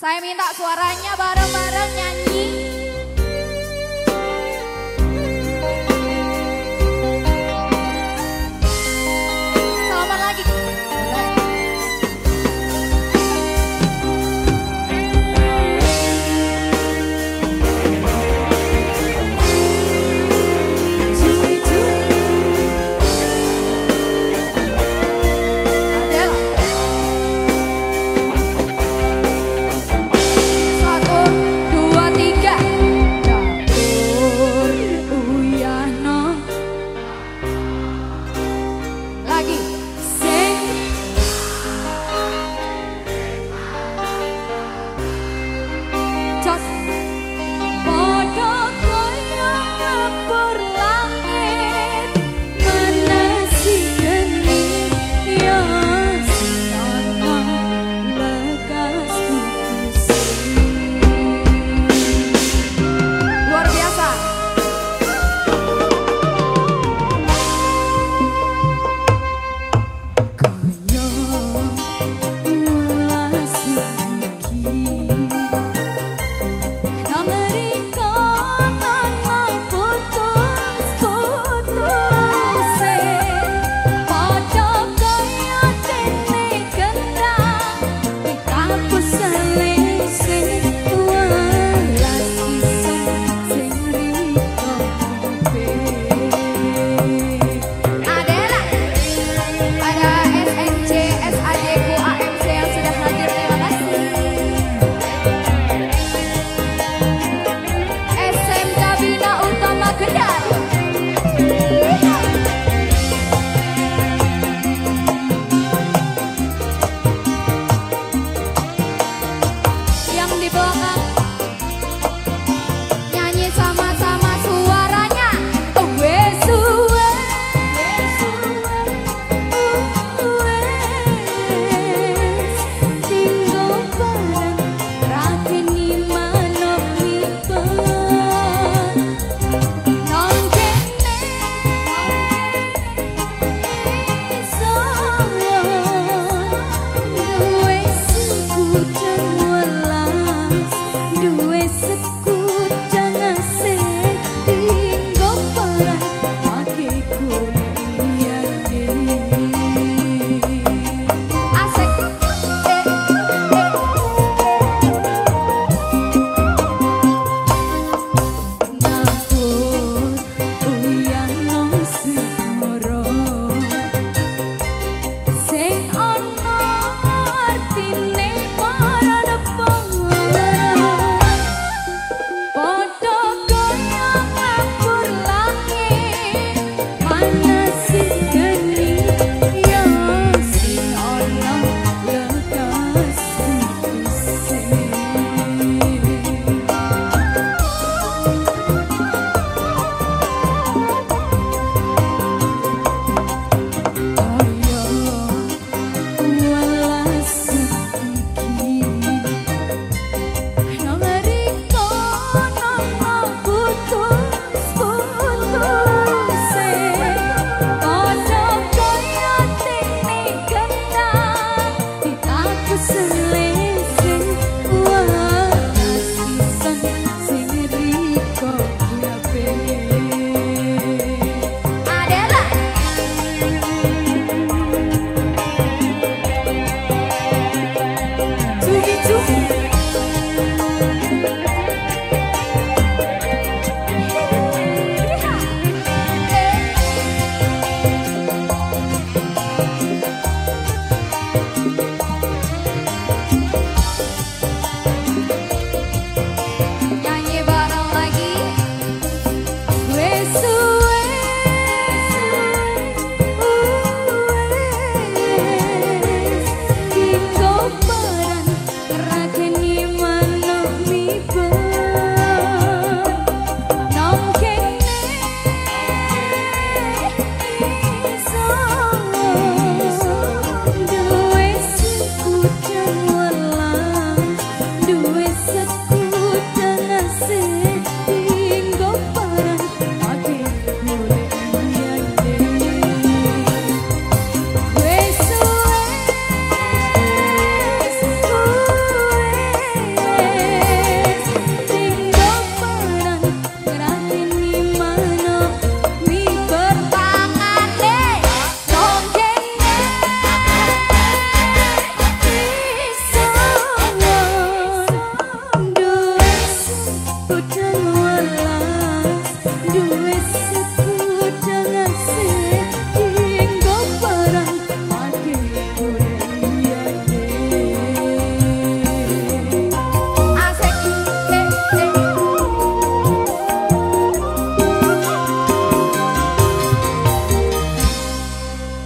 Saya minta suaranya bareng-bareng nyanyi. baby.